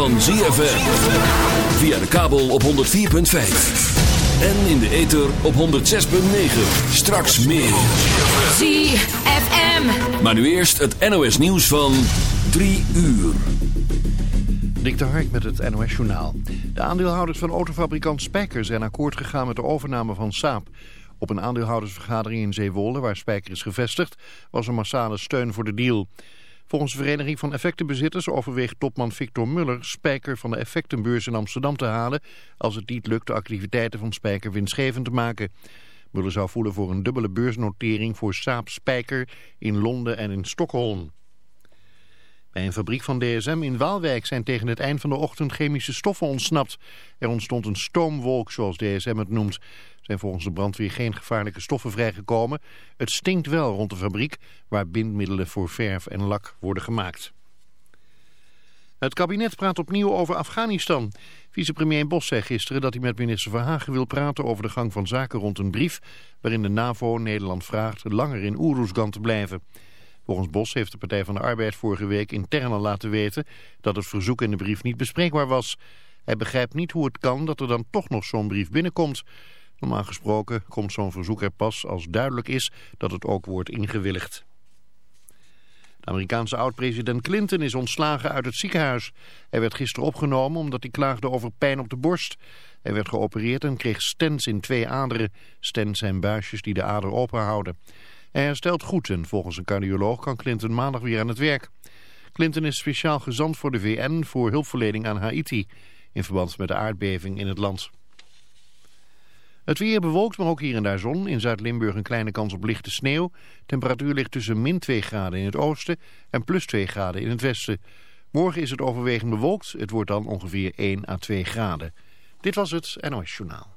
van ZFM. Via de kabel op 104.5. En in de ether op 106.9. Straks meer. ZFM. Maar nu eerst het NOS nieuws van 3 uur. Dik de Hark met het NOS Journaal. De aandeelhouders van autofabrikant Spijker zijn akkoord gegaan met de overname van Saab. Op een aandeelhoudersvergadering in Zeewolde, waar Spijker is gevestigd, was er massale steun voor de deal. Volgens de Vereniging van Effectenbezitters overweegt topman Victor Muller Spijker van de effectenbeurs in Amsterdam te halen als het niet lukt de activiteiten van Spijker winstgevend te maken. Muller zou voelen voor een dubbele beursnotering voor Saab Spijker in Londen en in Stockholm. Bij een fabriek van DSM in Waalwijk zijn tegen het eind van de ochtend chemische stoffen ontsnapt. Er ontstond een stoomwolk, zoals DSM het noemt. Er zijn volgens de brandweer geen gevaarlijke stoffen vrijgekomen. Het stinkt wel rond de fabriek, waar bindmiddelen voor verf en lak worden gemaakt. Het kabinet praat opnieuw over Afghanistan. Vicepremier Bos zei gisteren dat hij met minister Verhagen wil praten over de gang van zaken rond een brief... waarin de NAVO Nederland vraagt langer in Oeroesgan te blijven. Volgens Bos heeft de Partij van de Arbeid vorige week intern al laten weten dat het verzoek in de brief niet bespreekbaar was. Hij begrijpt niet hoe het kan dat er dan toch nog zo'n brief binnenkomt. Normaal gesproken komt zo'n verzoek er pas als duidelijk is dat het ook wordt ingewilligd. De Amerikaanse oud-president Clinton is ontslagen uit het ziekenhuis. Hij werd gisteren opgenomen omdat hij klaagde over pijn op de borst. Hij werd geopereerd en kreeg stents in twee aderen. Stents zijn buisjes die de ader openhouden. Hij herstelt goed en volgens een cardioloog kan Clinton maandag weer aan het werk. Clinton is speciaal gezant voor de VN voor hulpverlening aan Haiti... in verband met de aardbeving in het land. Het weer bewolkt, maar ook hier en daar zon. In Zuid-Limburg een kleine kans op lichte sneeuw. Temperatuur ligt tussen min 2 graden in het oosten en plus 2 graden in het westen. Morgen is het overwegend bewolkt. Het wordt dan ongeveer 1 à 2 graden. Dit was het NOS Journaal.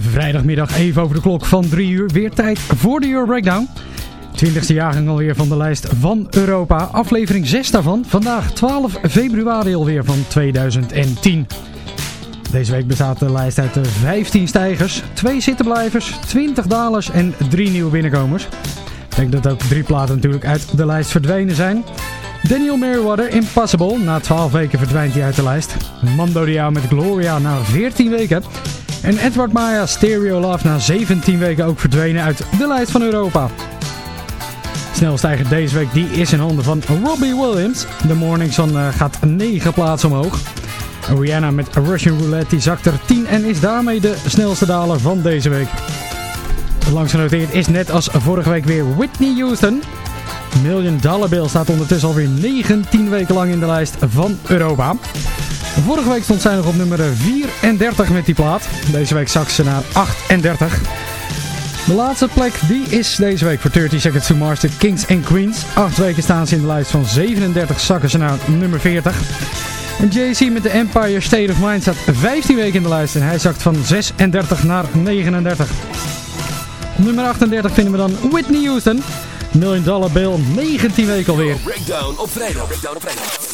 Vrijdagmiddag even over de klok van 3 uur. Weer tijd voor de Euro Breakdown. 20e jaargang alweer van de lijst van Europa. Aflevering 6 daarvan. Vandaag 12 februari alweer van 2010. Deze week bestaat de lijst uit de 15 stijgers, 2 zittenblijvers, 20 dalers en 3 nieuwe binnenkomers. Ik denk dat ook drie platen natuurlijk uit de lijst verdwenen zijn. Daniel Merriweather, Impossible. Na 12 weken verdwijnt hij uit de lijst. Mando Diao met Gloria na 14 weken. En Edward Maya, Stereo Love, na 17 weken ook verdwenen uit de lijst van Europa. Snelstijger deze week die is in handen van Robbie Williams. De Morning Sun eh, gaat 9 plaatsen omhoog. Rihanna met Russian Roulette die zakt er 10 en is daarmee de snelste daler van deze week. Langs genoteerd is net als vorige week weer Whitney Houston. Million Dollar Bill staat ondertussen alweer 19 weken lang in de lijst van Europa. Vorige week stond zij nog op nummer 34 met die plaat. Deze week zak ze naar 38. De laatste plek die is deze week voor 30 Seconds to Mars, de Kings and Queens. Acht weken staan ze in de lijst van 37, zakken ze naar nummer 40. En JC met de Empire State of Mind staat 15 weken in de lijst en hij zakt van 36 naar 39. Op nummer 38 vinden we dan Whitney Houston. Million Dollar Bill, 19 weken alweer. Breakdown op vrijdag. Breakdown op vrijdag.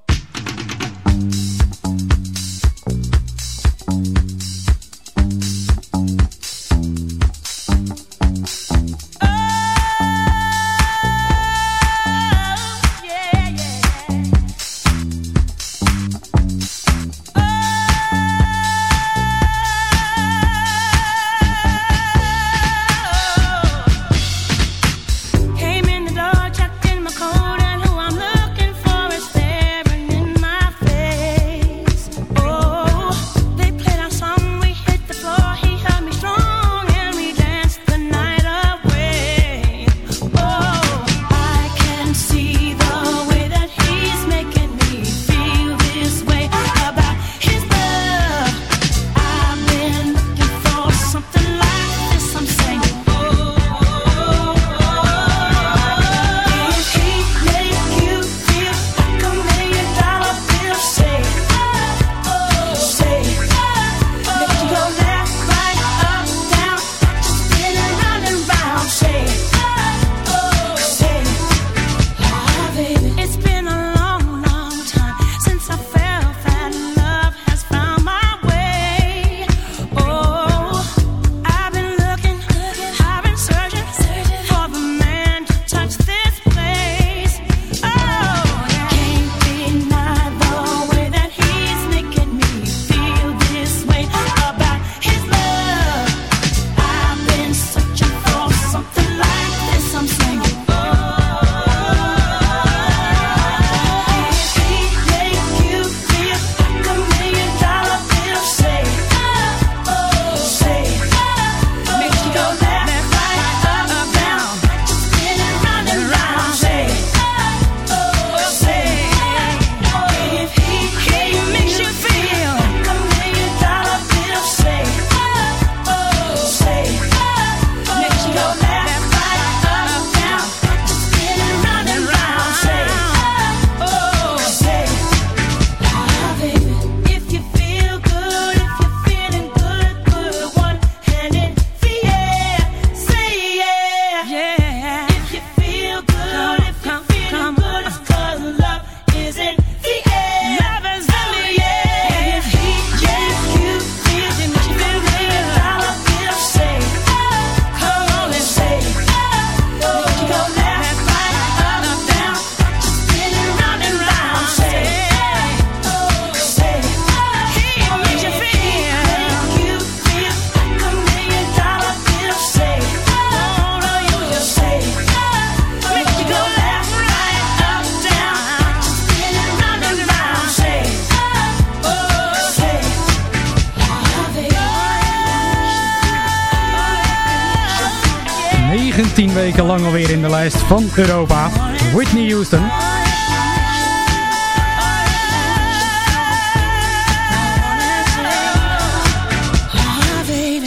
Van Europa. Whitney Houston.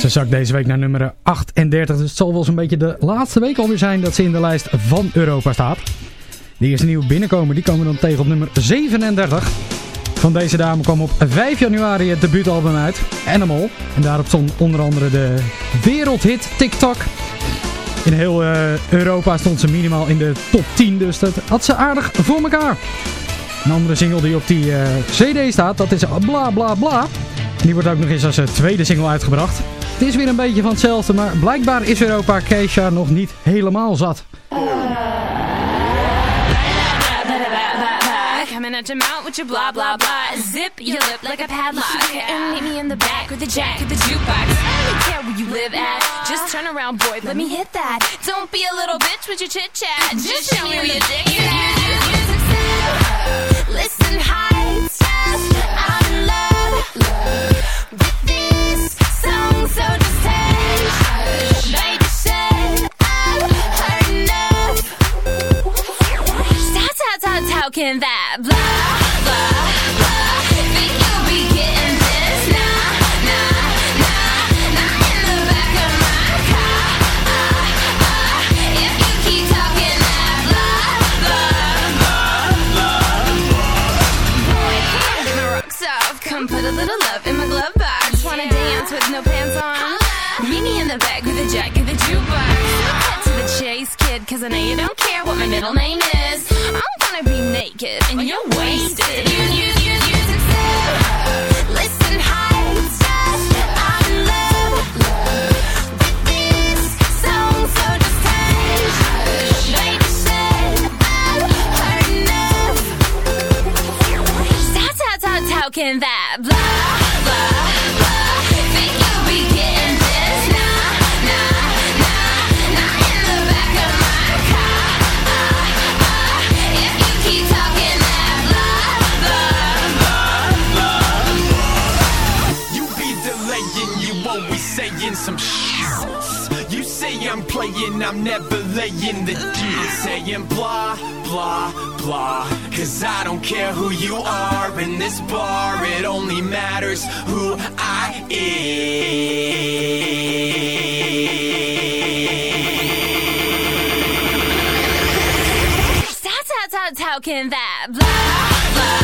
Ze zakt deze week naar nummer 38. Dus het zal wel zo'n beetje de laatste week alweer zijn dat ze in de lijst van Europa staat. De eerste nieuwe binnenkomen, die komen dan tegen op nummer 37. Van deze dame kwam op 5 januari het debuutalbum uit, Animal. En daarop stond onder andere de wereldhit TikTok. In heel uh, Europa stond ze minimaal in de top 10, dus dat had ze aardig voor elkaar. Een andere single die op die uh, cd staat, dat is Bla Bla Bla. Die wordt ook nog eens als uh, tweede single uitgebracht. Het is weer een beetje van hetzelfde, maar blijkbaar is Europa Keisha nog niet helemaal zat. coming at your mouth with your blah blah blah. Zip your lip like a padlock. And meet me in the back with the jack of the jukebox. I don't care where you live at. Just turn around, boy. Let me hit that. Don't be a little bitch with your chit chat. Just show me where your dick is. Listen, high test. I'm in love with this song, so just take. Baby, shut up. That's how, that's how can that. The back with a jack of the jukebox. Cut to the chase, kid, cause I know you don't care what my middle name is. I'm gonna be naked and you're wasted. You, you, you, you succeed. Listen, high stuff. I'm in love. with this song, so just hush. Baby I've heard enough. Stop, stop, stop talking that I'm never laying the deal. Saying blah, blah, blah. Cause I don't care who you are in this bar, it only matters who I am. Stop, stop, stop talking that blah, blah, blah.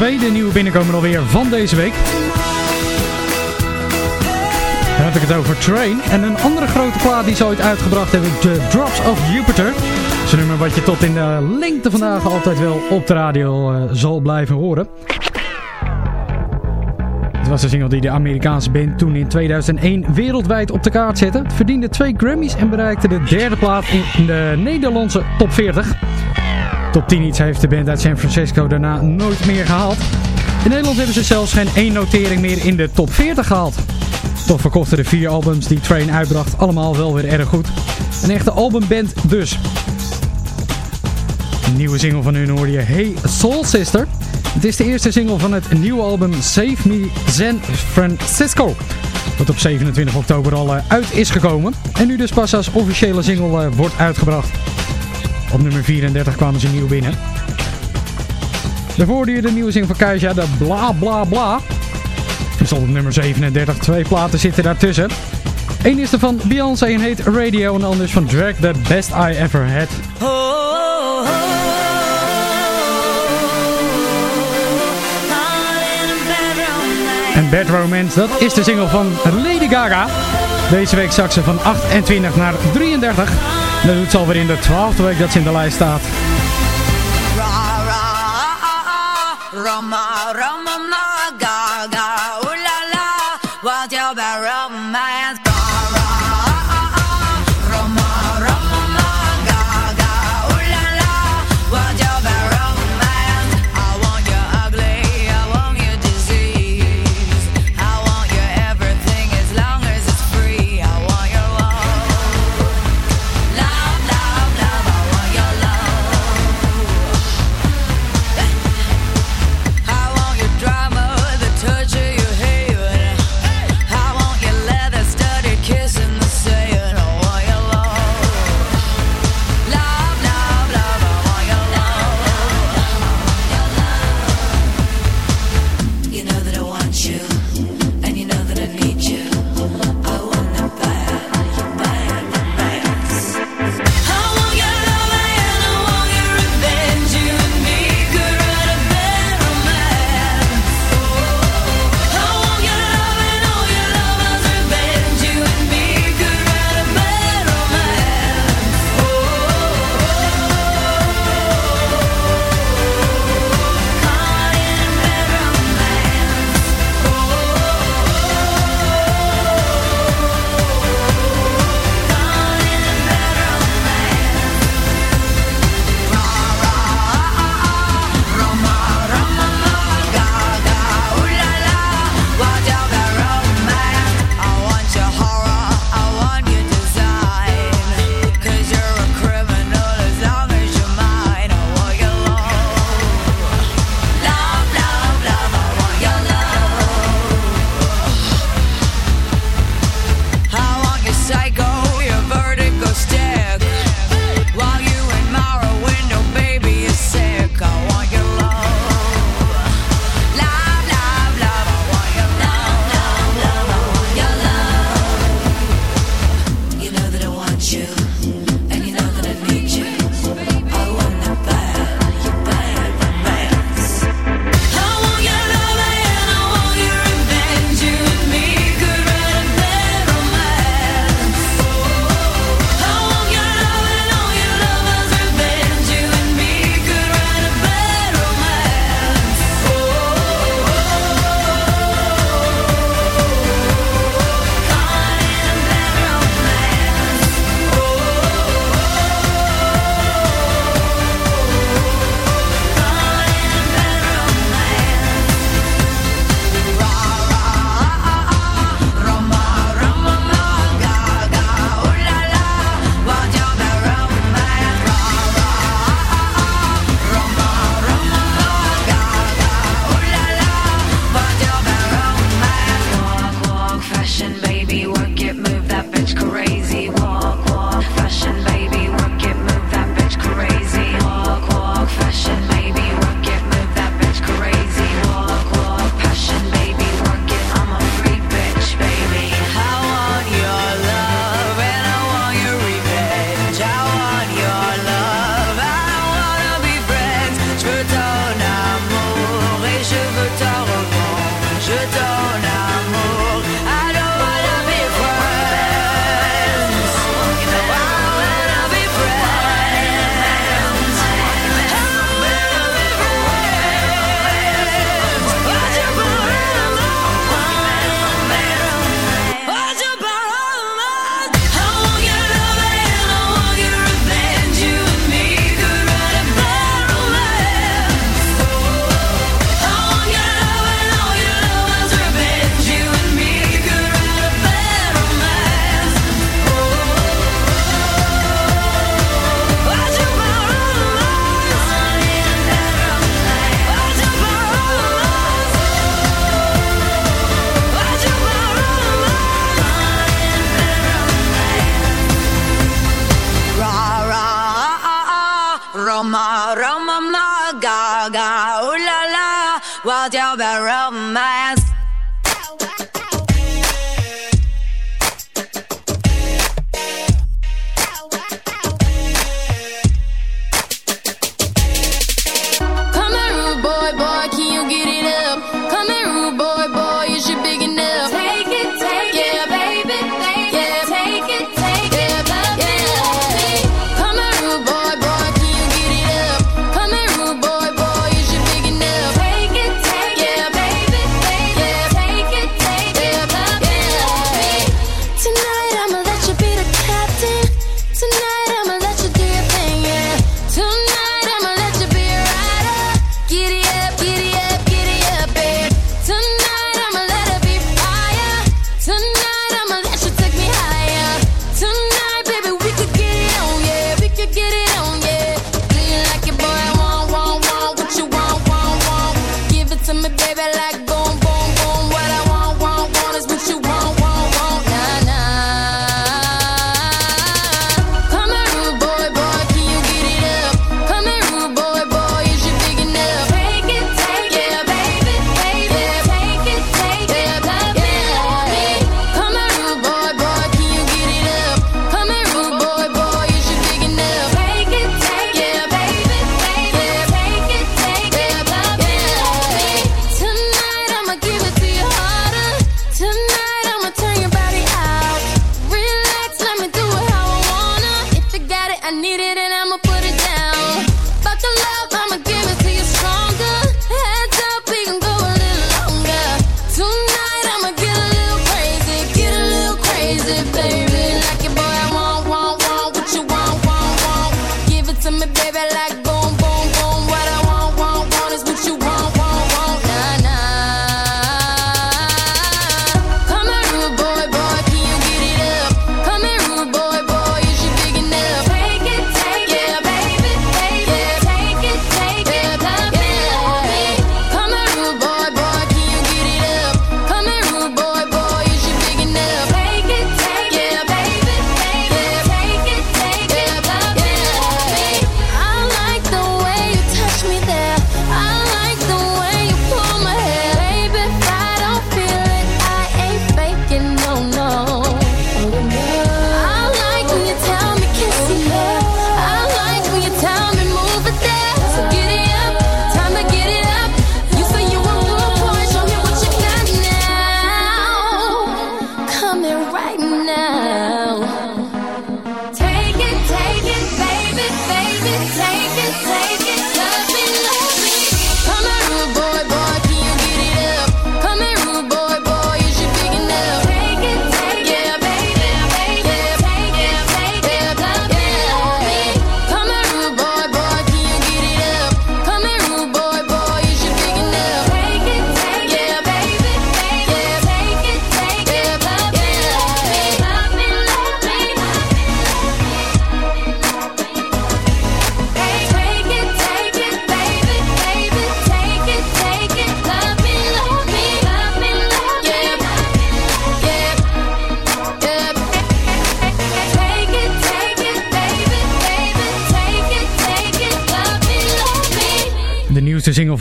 Tweede nieuwe binnenkomen alweer van deze week. Dan heb ik het over Train. En een andere grote plaat die ze ooit uitgebracht hebben, The Drops of Jupiter. Een nummer wat je tot in de lengte vandaag altijd wel op de radio uh, zal blijven horen. Het was de single die de Amerikaanse band toen in 2001 wereldwijd op de kaart zette. Het verdiende twee Grammys en bereikte de derde plaat in de Nederlandse top 40. Top 10 iets heeft de band uit San Francisco daarna nooit meer gehaald. In Nederland hebben ze zelfs geen één notering meer in de top 40 gehaald. Toch verkochten de vier albums die Train uitbracht allemaal wel weer erg goed. Een echte albumband dus. Een nieuwe single van hun hoorde je Hey Soul Sister. Het is de eerste single van het nieuwe album Save Me San Francisco. Wat op 27 oktober al uh, uit is gekomen. En nu dus pas als officiële single uh, wordt uitgebracht. Op nummer 34 kwamen ze nieuw binnen. Daarvoor je de nieuwe single van Kaja, de Bla Bla Bla. Er stond op nummer 37, twee platen zitten daartussen. Eén is er van Beyoncé en heet Radio en de ander is van Drag, The Best I Ever Had. En Bad Romance, dat is de single van Lady Gaga. Deze week zak ze van 28 naar 33. Dat doet ze alweer in de 12e week dat ze in de lijst staat.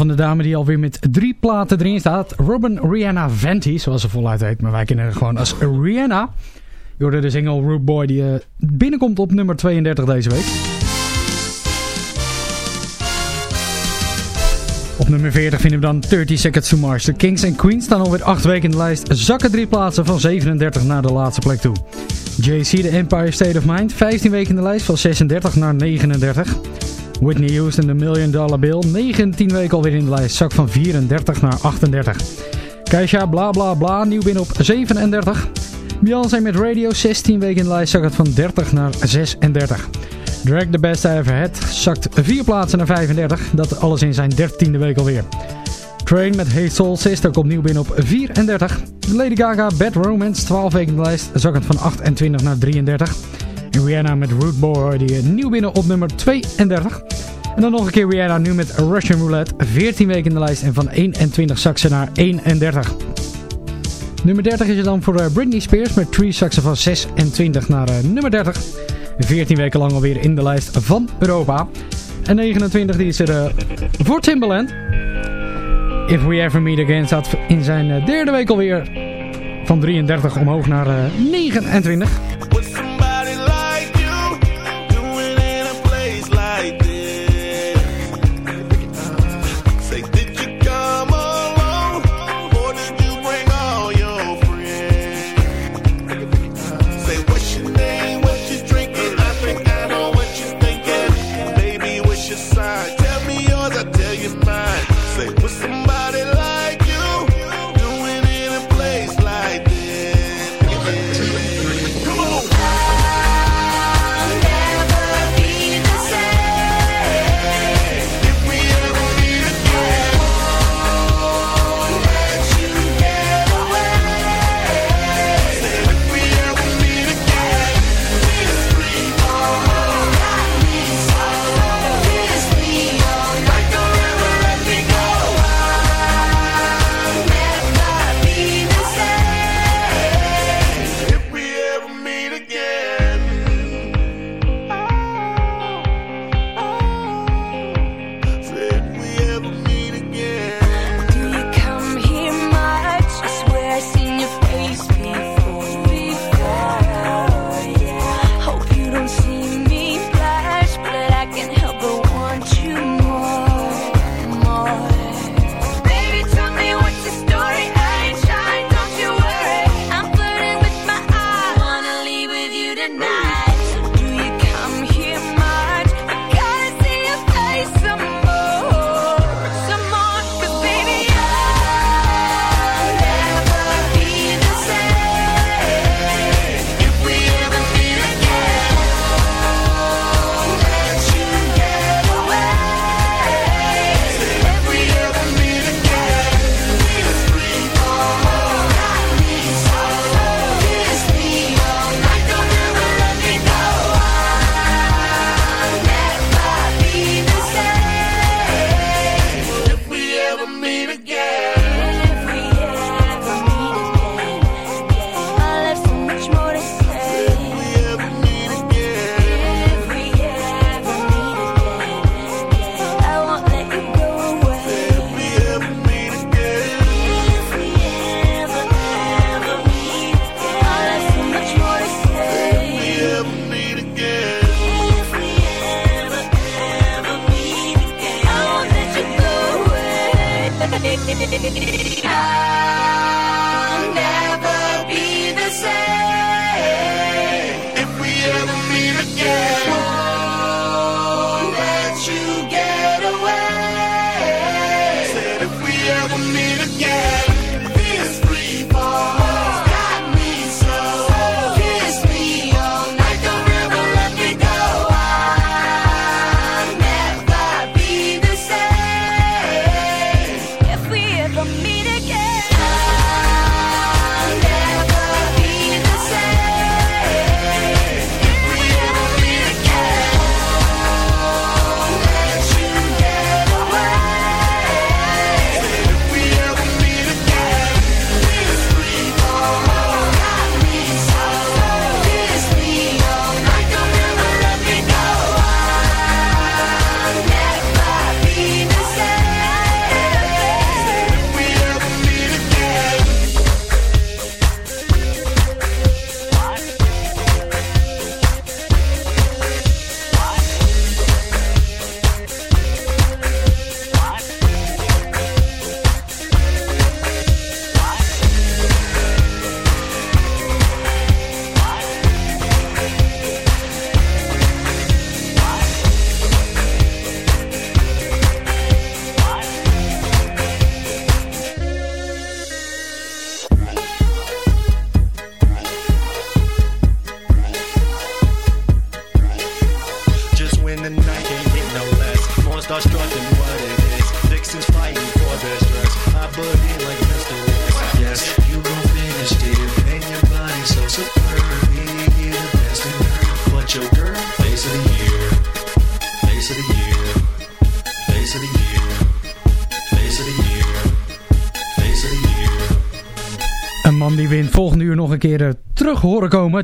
de dame die alweer met drie platen erin staat. Robin Rihanna Venti, zoals ze voluit heet. Maar wij kennen haar gewoon als Rihanna. Je hoorde de single Root Boy die eh, binnenkomt op nummer 32 deze week. Op nummer 40 vinden we dan 30 Seconds to Mars. De Kings en Queens staan alweer 8 weken in de lijst. Zakken drie plaatsen van 37 naar de laatste plek toe. JC, The Empire State of Mind, 15 weken in de lijst van 36 naar 39. Whitney Houston, de Million Dollar Bill. 19 weken alweer in de lijst. Zak van 34 naar 38. Keisha Bla Bla Bla, nieuw binnen op 37. Beyoncé met Radio, 16 weken in de lijst. Zak het van 30 naar 36. Drag the Best I Ever Had zakt 4 plaatsen naar 35. Dat alles in zijn 13e week alweer. Train met Hey Soul Sister komt nieuw binnen op 34. Lady Gaga Bad Romance, 12 weken in de lijst. Zakkend van 28 naar 33. Rihanna met Root Boy, die eh, nieuw binnen op nummer 32. En dan nog een keer Rihanna nu met Russian Roulette. 14 weken in de lijst en van 21 zakken naar 31. Nummer 30 is er dan voor eh, Britney Spears met 3 zakken van 26 naar eh, nummer 30. 14 weken lang alweer in de lijst van Europa. En 29 die is er voor Timbaland. If We Ever Meet Again staat in zijn derde week alweer van 33 omhoog naar 29.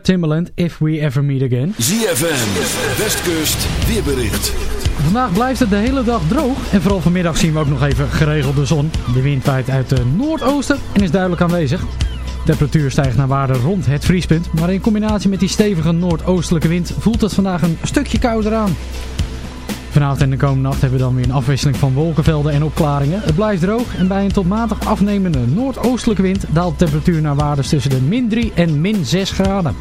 Timbaland, If We Ever Meet Again. ZFM, Westkust, weerbericht. Vandaag blijft het de hele dag droog. En vooral vanmiddag zien we ook nog even geregeld de zon. De wind waait uit het noordoosten en is duidelijk aanwezig. De temperatuur stijgt naar waarde rond het vriespunt. Maar in combinatie met die stevige noordoostelijke wind voelt het vandaag een stukje kouder aan. Vanavond en de komende nacht hebben we dan weer een afwisseling van wolkenvelden en opklaringen. Het blijft droog en bij een tot matig afnemende noordoostelijke wind daalt de temperatuur naar waardes tussen de min 3 en min 6 graden.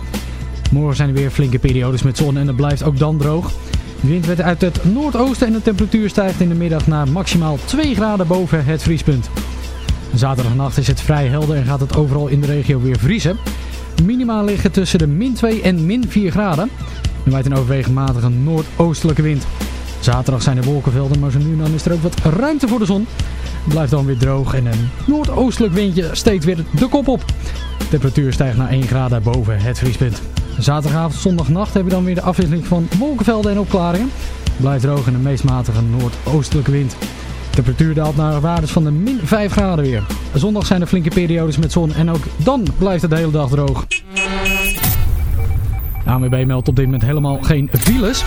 Morgen zijn er weer flinke periodes met zon en het blijft ook dan droog. De wind werd uit het noordoosten en de temperatuur stijgt in de middag naar maximaal 2 graden boven het vriespunt. Zaterdagnacht is het vrij helder en gaat het overal in de regio weer vriezen. Minima liggen tussen de min 2 en min 4 graden. Er waait een overwegend matige noordoostelijke wind. Zaterdag zijn er wolkenvelden, maar zo nu dan is er ook wat ruimte voor de zon. Het blijft dan weer droog en een noordoostelijk windje steekt weer de kop op. De temperatuur stijgt naar 1 graden boven het vriespunt. Zaterdagavond, zondagnacht hebben we dan weer de afwisseling van wolkenvelden en opklaringen. Het blijft droog en een meest matige noordoostelijke wind. De temperatuur daalt naar waardes van de min 5 graden weer. Zondag zijn er flinke periodes met zon en ook dan blijft het de hele dag droog. ANWB meldt op dit moment helemaal geen files.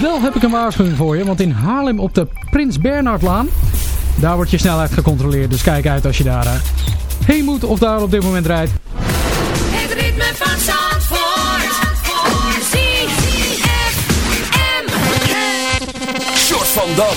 Wel heb ik een waarschuwing voor je, want in Haarlem op de Prins Bernhardlaan, daar wordt je snelheid gecontroleerd. Dus kijk uit als je daar uh, heen moet of daar op dit moment rijdt. Het ritme van Zandvoort. Short van Dam.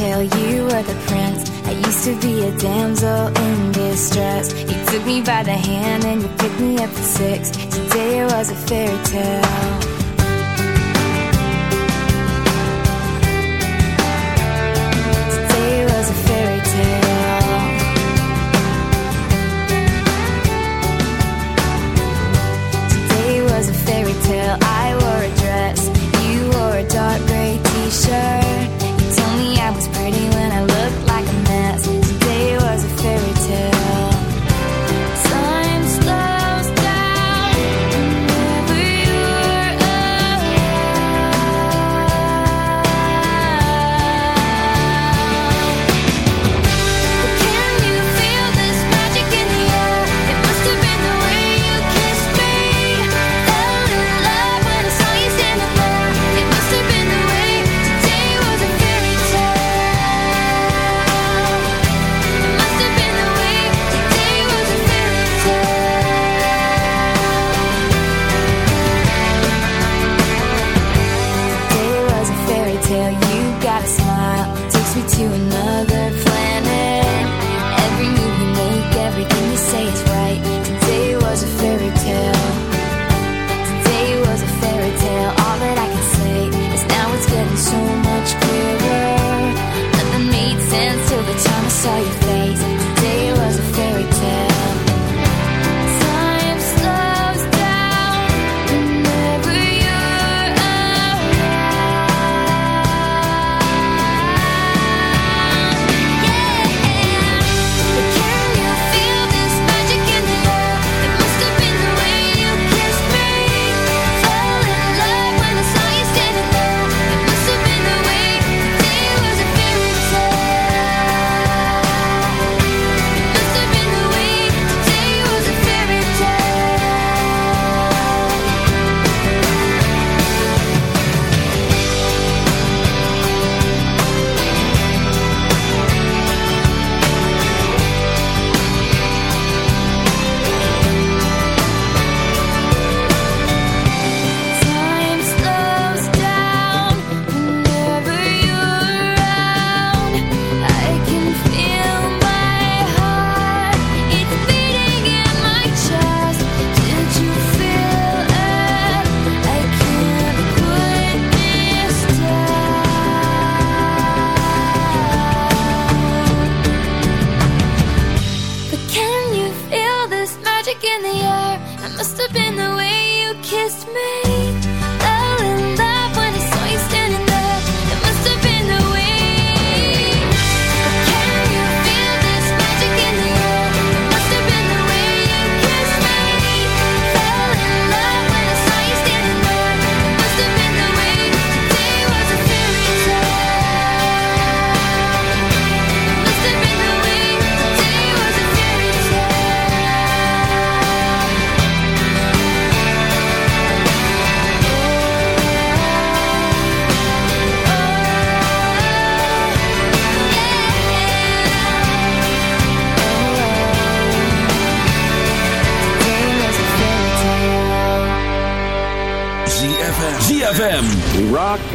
Tale, you were the prince. I used to be a damsel in distress. You took me by the hand and you picked me up at six. Today it was a fairy tale.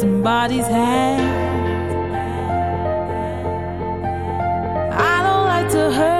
somebody's hand. I don't like to hurt.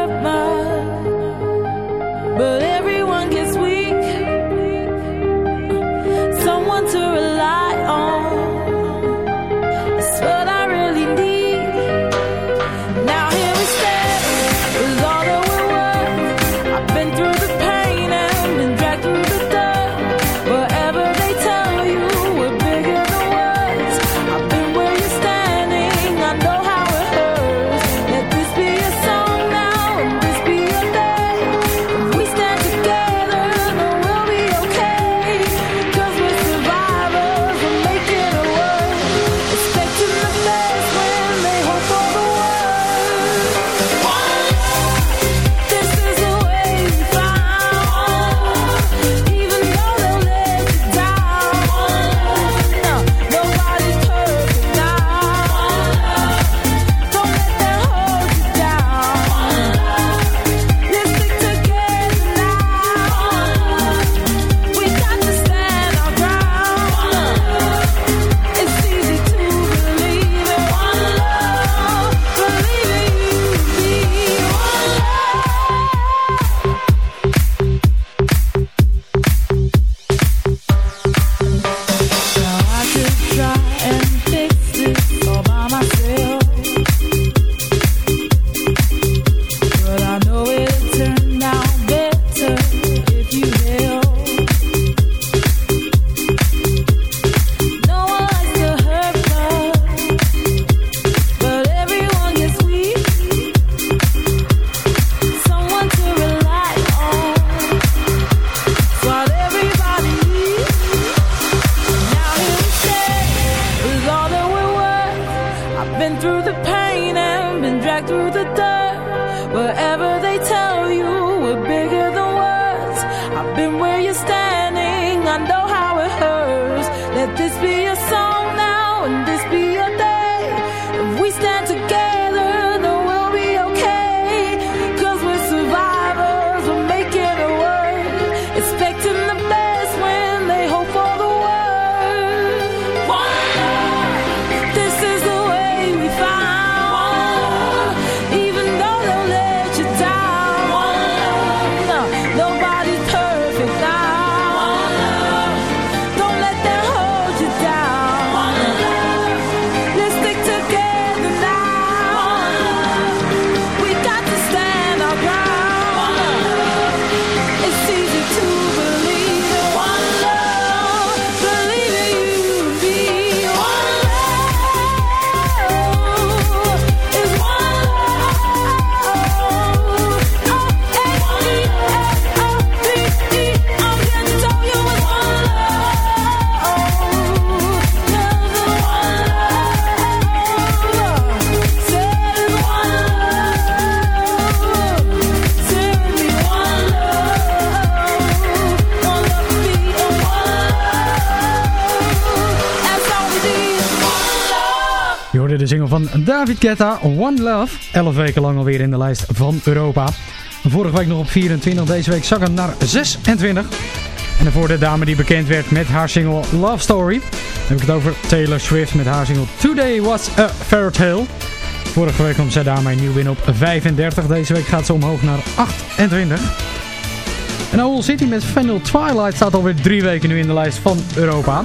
van David Guetta, One Love. Elf weken lang alweer in de lijst van Europa. Vorige week nog op 24, deze week zak naar 26. En voor de dame die bekend werd met haar single Love Story. Heb ik het over Taylor Swift met haar single Today Was A Fair Tale. Vorige week kwam zij daarmee nieuw win op 35. Deze week gaat ze omhoog naar 28. En Owl City met Final Twilight staat alweer drie weken nu in de lijst van Europa.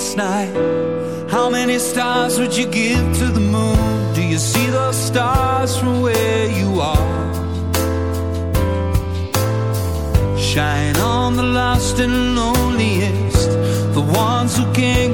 last night How many stars would you give to the moon? Do you see those stars from where you are? Shine on the lost and loneliest The ones who can't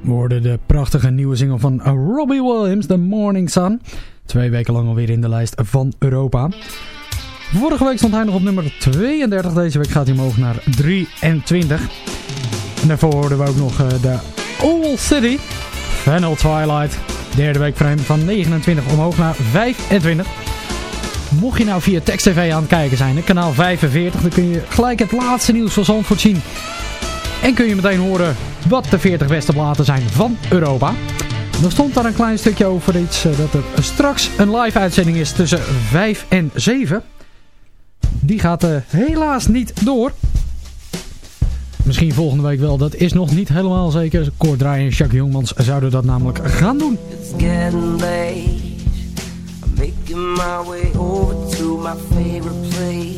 We hoorden de prachtige nieuwe single van Robbie Williams, The Morning Sun. Twee weken lang alweer in de lijst van Europa. Vorige week stond hij nog op nummer 32. Deze week gaat hij omhoog naar 23. En daarvoor hoorden we ook nog eh, de Old City. Vanel Twilight. Derde week voor hem van 29 omhoog naar 25. Mocht je nou via Text TV aan het kijken zijn, kanaal 45, dan kun je gelijk het laatste nieuws van Zandvoort zien. En kun je meteen horen wat de 40 beste platen zijn van Europa. Er stond daar een klein stukje over iets eh, dat er straks een live uitzending is tussen 5 en 7. Die gaat eh, helaas niet door. Misschien volgende week wel, dat is nog niet helemaal zeker. Draai en Jacques Jongmans zouden dat namelijk gaan doen. getting late. I'm making my way over to my favorite place.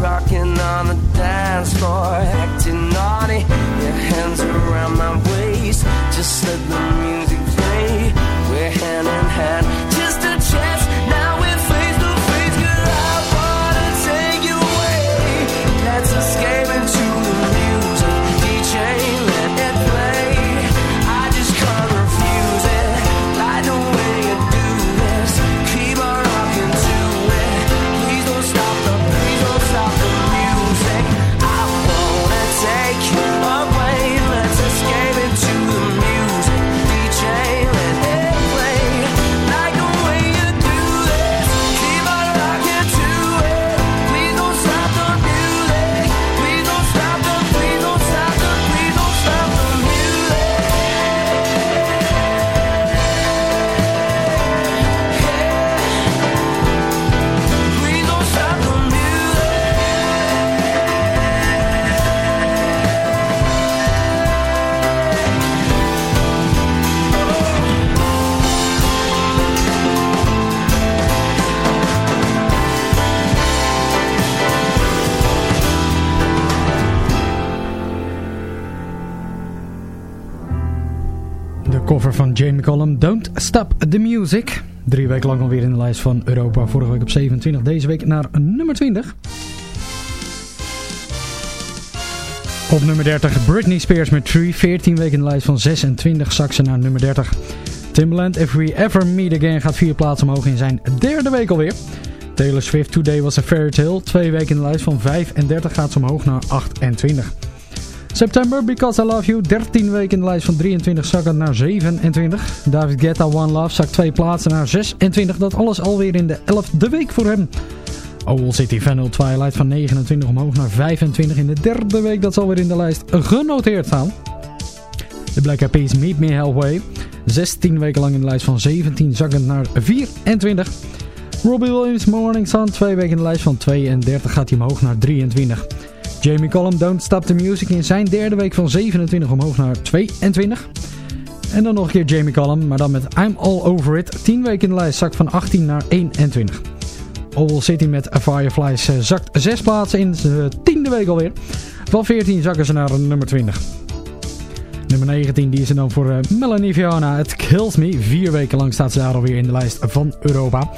Rocking on the dance floor, acting naughty. Your hands around my waist, just let the music play. We're hand in hand, van Jamie Cullum, Don't Stop the Music. Drie weken lang alweer in de lijst van Europa. Vorige week op 27, deze week naar nummer 20. Op nummer 30 Britney Spears met Tree. 14 weken in de lijst van 26 zak ze naar nummer 30. Timbaland If We Ever Meet Again gaat vier plaatsen omhoog in zijn derde week alweer. Taylor Swift Today Was a Fairy Tale. Twee weken in de lijst van 35 gaat ze omhoog naar 28. September, Because I Love You. 13 weken in de lijst van 23 zakken naar 27. David Guetta, One Love, zakt twee plaatsen naar 26. Dat alles alweer in de 11e week voor hem. Owl City Vanilla Twilight van 29 omhoog naar 25 in de derde week. Dat zal weer in de lijst genoteerd staan. De Black Eyed Meet Me Halfway. 16 weken lang in de lijst van 17 zakkend naar 24. Robbie Williams Morning Sun. Twee weken in de lijst van 32 gaat hij omhoog naar 23. Jamie Cullum Don't Stop the Music in zijn derde week van 27 omhoog naar 22. En dan nog een keer Jamie Cullum, maar dan met I'm All Over It. 10 weken in de lijst zakt van 18 naar 21. Owl City met Fireflies eh, zakt 6 plaatsen in de tiende week alweer. Van 14 zakken ze naar nummer 20. Nummer 19 die is er dan voor eh, Melanie Fiona. It Kills Me. Vier weken lang staat ze daar alweer in de lijst van Europa.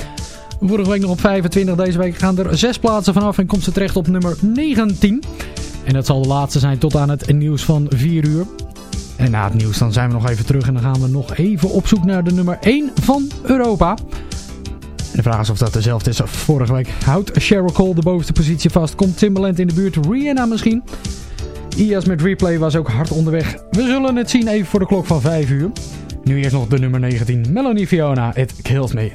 Vorige week nog op 25. Deze week gaan er 6 plaatsen vanaf en komt ze terecht op nummer 19. En dat zal de laatste zijn tot aan het nieuws van 4 uur. En na het nieuws dan zijn we nog even terug en dan gaan we nog even op zoek naar de nummer 1 van Europa. En de vraag is of dat dezelfde is als vorige week. Houdt Cheryl Cole de bovenste positie vast? Komt Timbaland in de buurt? Rihanna misschien? IAS met replay was ook hard onderweg. We zullen het zien even voor de klok van 5 uur. Nu eerst nog de nummer 19. Melanie Fiona, It Kills Me.